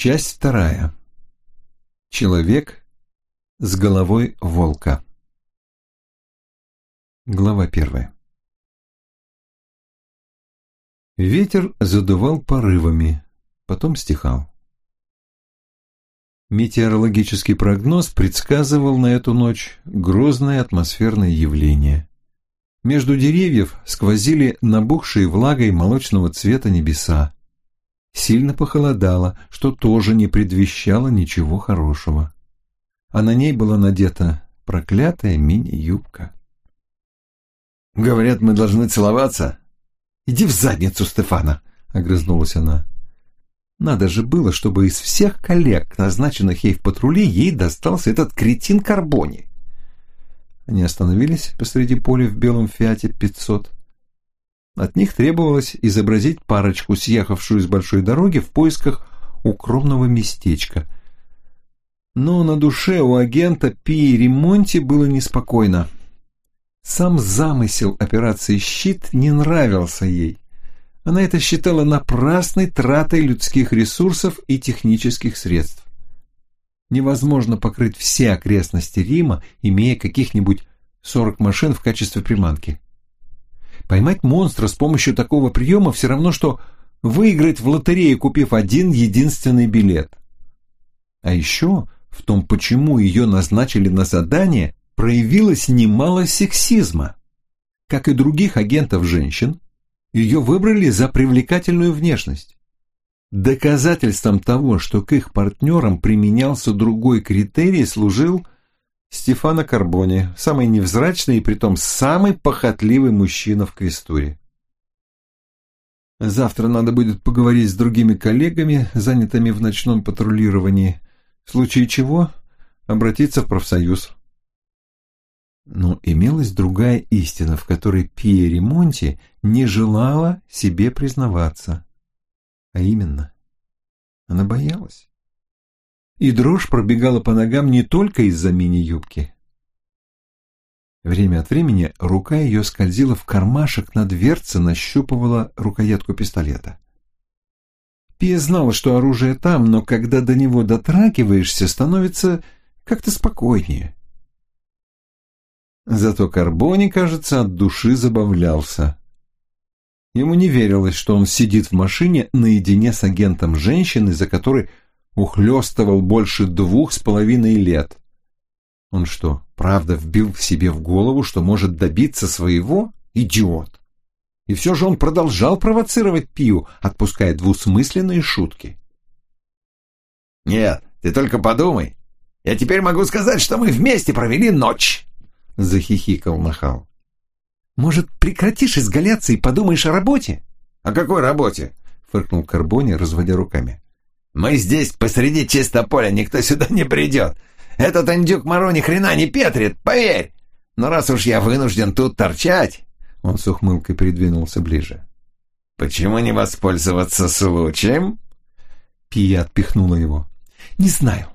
Часть вторая. Человек с головой волка. Глава первая. Ветер задувал порывами, потом стихал. Метеорологический прогноз предсказывал на эту ночь грозное атмосферное явление. Между деревьев сквозили набухшие влагой молочного цвета небеса. Сильно похолодало, что тоже не предвещало ничего хорошего. А на ней была надета проклятая мини-юбка. «Говорят, мы должны целоваться?» «Иди в задницу, Стефана!» — огрызнулась она. Надо же было, чтобы из всех коллег, назначенных ей в патруле, ей достался этот кретин Карбони. Они остановились посреди поля в белом Фиате 500. От них требовалось изобразить парочку, съехавшую с большой дороги в поисках укромного местечка. Но на душе у агента Пи Ремонти было неспокойно. Сам замысел операции «Щит» не нравился ей. Она это считала напрасной тратой людских ресурсов и технических средств. Невозможно покрыть все окрестности Рима, имея каких-нибудь 40 машин в качестве приманки. Поймать монстра с помощью такого приема все равно, что выиграть в лотерею, купив один единственный билет. А еще в том, почему ее назначили на задание, проявилось немало сексизма. Как и других агентов женщин, ее выбрали за привлекательную внешность. Доказательством того, что к их партнерам применялся другой критерий, служил Стефано Карбони, самый невзрачный и притом самый похотливый мужчина в Квестуре. Завтра надо будет поговорить с другими коллегами, занятыми в ночном патрулировании, в случае чего обратиться в профсоюз. Но имелась другая истина, в которой Пия Ремонти не желала себе признаваться. А именно, она боялась и дрожь пробегала по ногам не только из-за мини-юбки. Время от времени рука ее скользила в кармашек на дверце, нащупывала рукоятку пистолета. Пия знала, что оружие там, но когда до него дотрагиваешься, становится как-то спокойнее. Зато Карбони, кажется, от души забавлялся. Ему не верилось, что он сидит в машине наедине с агентом женщины, за которой ухлёстывал больше двух с половиной лет. Он что, правда вбил в себе в голову, что может добиться своего? Идиот! И все же он продолжал провоцировать Пию, отпуская двусмысленные шутки. «Нет, ты только подумай. Я теперь могу сказать, что мы вместе провели ночь!» — захихикал Нахал. «Может, прекратишь изгаляться и подумаешь о работе?» «О какой работе?» — фыркнул Карбони, разводя руками. Мы здесь посреди чисто поля, никто сюда не придет. Этот индюк Моро ни хрена не петрит, поверь. Но раз уж я вынужден тут торчать...» Он с ухмылкой придвинулся ближе. «Почему не воспользоваться случаем?» Пия отпихнула его. «Не знаю,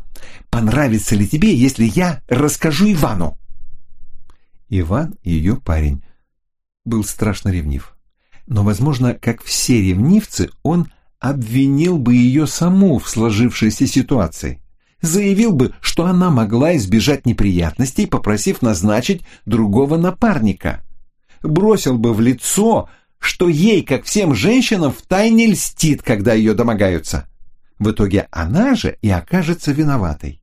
понравится ли тебе, если я расскажу Ивану?» Иван, ее парень, был страшно ревнив. Но, возможно, как все ревнивцы, он обвинил бы ее саму в сложившейся ситуации. Заявил бы, что она могла избежать неприятностей, попросив назначить другого напарника. Бросил бы в лицо, что ей, как всем женщинам, втайне льстит, когда ее домогаются. В итоге она же и окажется виноватой.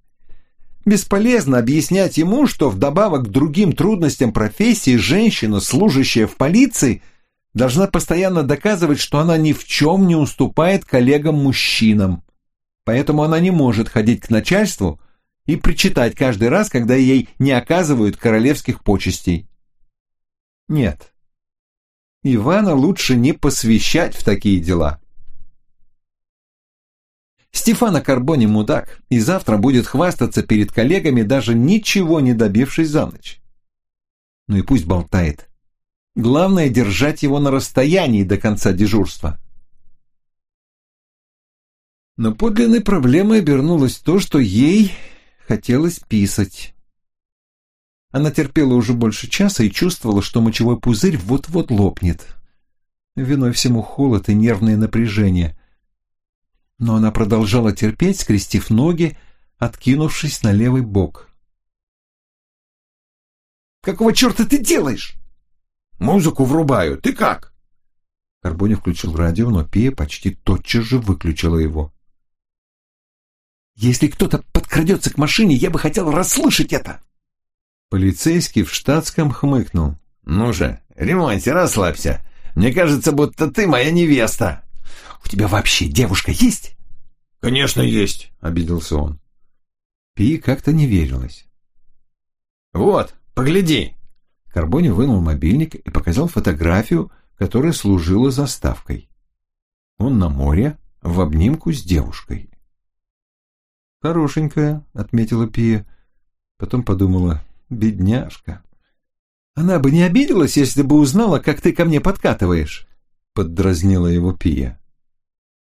Бесполезно объяснять ему, что вдобавок к другим трудностям профессии женщина, служащая в полиции, должна постоянно доказывать, что она ни в чем не уступает коллегам-мужчинам. Поэтому она не может ходить к начальству и причитать каждый раз, когда ей не оказывают королевских почестей. Нет, Ивана лучше не посвящать в такие дела. Стефана Карбони мудак, и завтра будет хвастаться перед коллегами, даже ничего не добившись за ночь. Ну и пусть болтает. Главное держать его на расстоянии до конца дежурства. Но подлинной проблемой обернулось то, что ей хотелось писать. Она терпела уже больше часа и чувствовала, что мочевой пузырь вот-вот лопнет. Виной всему холод и нервное напряжение. Но она продолжала терпеть, скрестив ноги, откинувшись на левый бок. «Какого черта ты делаешь?» «Музыку врубаю. Ты как?» Карбони включил радио, но Пия почти тотчас же выключила его. «Если кто-то подкрадется к машине, я бы хотел расслышать это!» Полицейский в штатском хмыкнул. «Ну же, Ремонти, расслабься. Мне кажется, будто ты моя невеста». «У тебя вообще девушка есть?» «Конечно есть», — обиделся он. Пи как-то не верилась. «Вот, погляди!» Карбони вынул мобильник и показал фотографию, которая служила заставкой. Он на море, в обнимку с девушкой. «Хорошенькая», — отметила Пия. Потом подумала, «бедняжка». «Она бы не обиделась, если бы узнала, как ты ко мне подкатываешь», — поддразнила его Пия.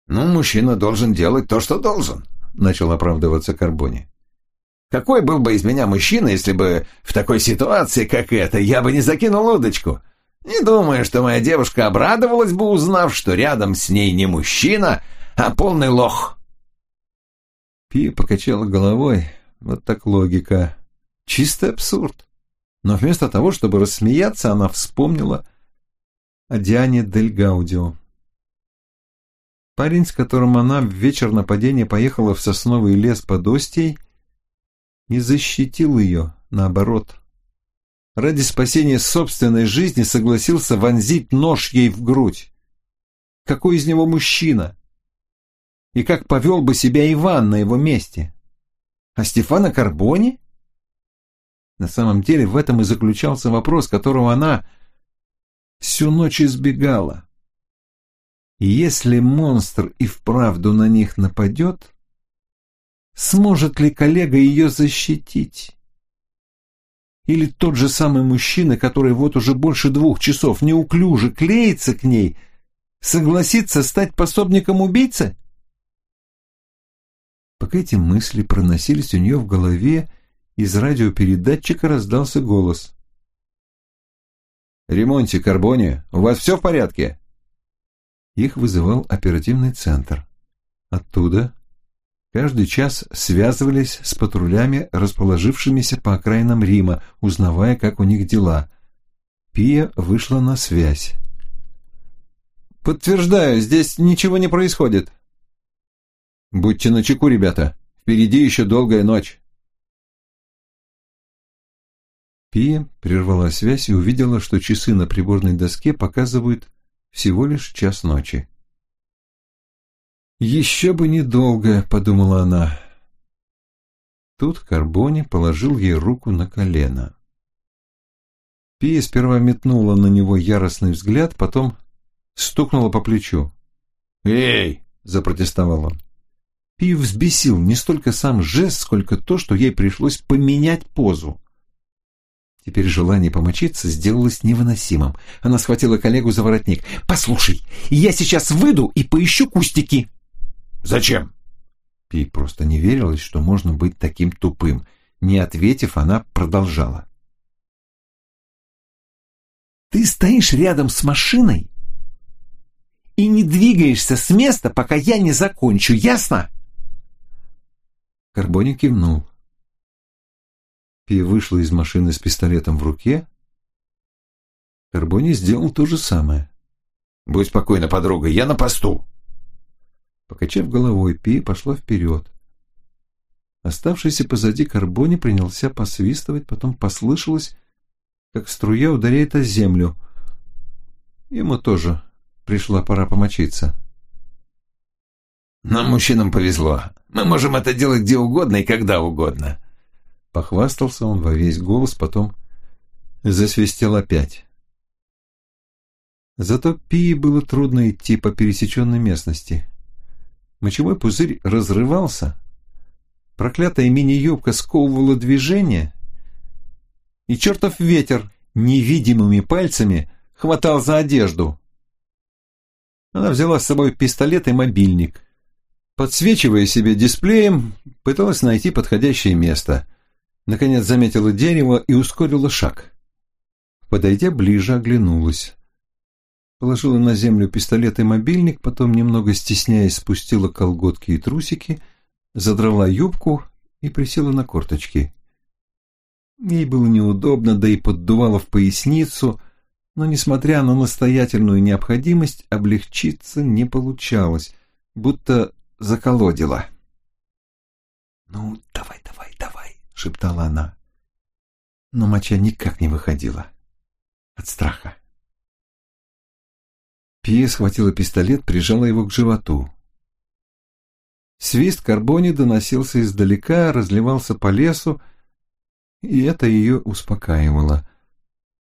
«Ну, мужчина должен делать то, что должен», — начал оправдываться Карбони. «Какой был бы из меня мужчина, если бы в такой ситуации, как эта, я бы не закинул удочку? Не думаю, что моя девушка обрадовалась бы, узнав, что рядом с ней не мужчина, а полный лох». Пия покачала головой. Вот так логика. Чистый абсурд. Но вместо того, чтобы рассмеяться, она вспомнила о Диане Дель Гаудио. Парень, с которым она в вечер нападения поехала в сосновый лес под Остией, не защитил ее, наоборот. Ради спасения собственной жизни согласился вонзить нож ей в грудь. Какой из него мужчина? И как повел бы себя Иван на его месте? А Стефана Карбони? На самом деле в этом и заключался вопрос, которого она всю ночь избегала. Если монстр и вправду на них нападет, сможет ли коллега ее защитить? Или тот же самый мужчина, который вот уже больше двух часов неуклюже клеится к ней, согласится стать пособником убийцы? Пока эти мысли проносились у нее в голове, из радиопередатчика раздался голос. «Ремонте, Карбони, у вас все в порядке?» Их вызывал оперативный центр. Оттуда каждый час связывались с патрулями, расположившимися по окраинам Рима, узнавая, как у них дела. Пия вышла на связь. «Подтверждаю, здесь ничего не происходит». «Будьте начеку, ребята. Впереди еще долгая ночь». Пия прервала связь и увидела, что часы на приборной доске показывают всего лишь час ночи. «Еще бы недолго», — подумала она. Тут Карбони положил ей руку на колено. Пия сперва метнула на него яростный взгляд, потом стукнула по плечу. «Эй!» — запротестовал он. Пию взбесил не столько сам жест, сколько то, что ей пришлось поменять позу. Теперь желание помочиться сделалось невыносимым. Она схватила коллегу за воротник. «Послушай, я сейчас выйду и поищу кустики». «Зачем?» Пи просто не верилось, что можно быть таким тупым. Не ответив, она продолжала. «Ты стоишь рядом с машиной и не двигаешься с места, пока я не закончу, ясно?» Карбони кивнул. Пи вышла из машины с пистолетом в руке. Карбони сделал то же самое. «Будь спокойна, подруга, я на посту!» Покачав головой, Пи пошла вперед. Оставшийся позади Карбони принялся посвистывать, потом послышалось, как струя ударяет о землю. Ему тоже пришла пора помочиться. «Нам, мужчинам, повезло. Мы можем это делать где угодно и когда угодно. Похвастался он во весь голос, потом засвистел опять. Зато Пии было трудно идти по пересеченной местности. Мочевой пузырь разрывался, проклятая мини-юбка сковывала движение, и чертов ветер невидимыми пальцами хватал за одежду. Она взяла с собой пистолет и мобильник. Подсвечивая себе дисплеем, пыталась найти подходящее место. Наконец заметила дерево и ускорила шаг. Подойдя ближе, оглянулась. Положила на землю пистолет и мобильник, потом, немного стесняясь, спустила колготки и трусики, задрала юбку и присела на корточки. Ей было неудобно, да и поддувало в поясницу, но, несмотря на настоятельную необходимость, облегчиться не получалось, будто заколодила. «Ну, давай, давай, давай», — шептала она. Но моча никак не выходила. От страха. Пия схватила пистолет, прижала его к животу. Свист карбони доносился издалека, разливался по лесу, и это ее успокаивало.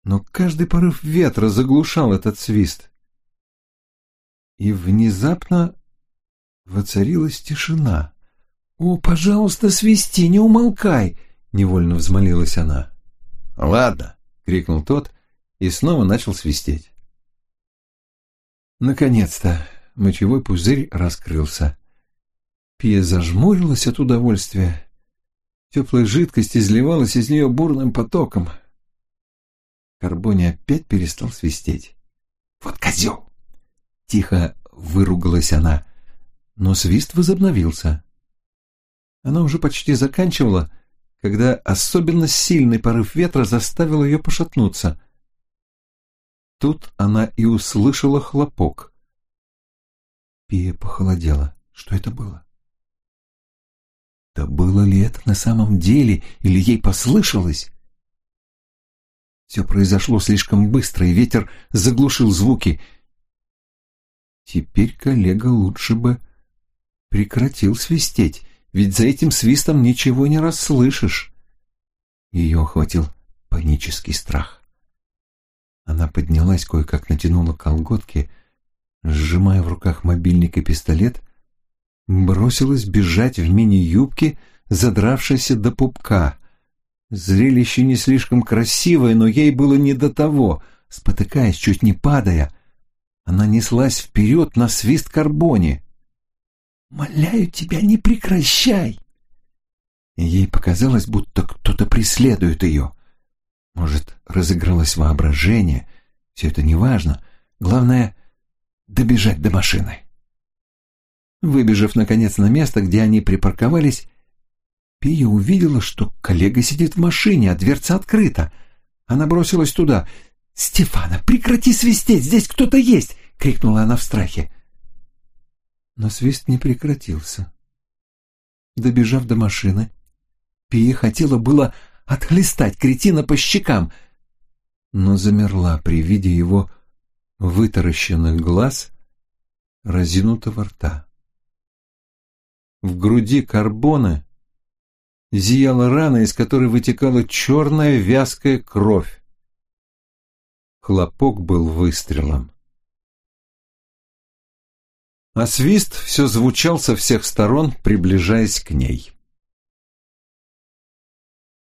Но каждый порыв ветра заглушал этот свист. И внезапно воцарилась тишина. «О, пожалуйста, свисти, не умолкай!» — невольно взмолилась она. «Ладно!» — крикнул тот и снова начал свистеть. Наконец-то мочевой пузырь раскрылся. Пия зажмурилась от удовольствия. Теплая жидкость изливалась из нее бурным потоком. Карбони опять перестал свистеть. «Вот козел!» Тихо выругалась она, но свист возобновился. Она уже почти заканчивала, когда особенно сильный порыв ветра заставил ее пошатнуться. Тут она и услышала хлопок. Пия похолодела. Что это было? Да было ли это на самом деле, или ей послышалось? Все произошло слишком быстро, и ветер заглушил звуки. Теперь коллега лучше бы прекратил свистеть, ведь за этим свистом ничего не расслышишь. Ее охватил панический страх. Она поднялась, кое-как натянула колготки, сжимая в руках мобильник и пистолет, бросилась бежать в мини-юбке, задравшейся до пупка. Зрелище не слишком красивое, но ей было не до того. Спотыкаясь, чуть не падая, она неслась вперед на свист карбоне. «Моляю тебя, не прекращай!» Ей показалось, будто кто-то преследует ее. Может, разыгралось воображение. Все это неважно. Главное — добежать до машины. Выбежав, наконец, на место, где они припарковались, Пия увидела, что коллега сидит в машине, а дверца открыта. Она бросилась туда. «Стефана, прекрати свистеть, здесь кто-то есть!» — крикнула она в страхе. Но свист не прекратился. Добежав до машины, Пия хотела было отхлестать кретина по щекам, но замерла при виде его вытаращенных глаз, разинутого рта. В груди карбона зияла рана, из которой вытекала черная вязкая кровь. Хлопок был выстрелом. А свист все звучал со всех сторон, приближаясь к ней.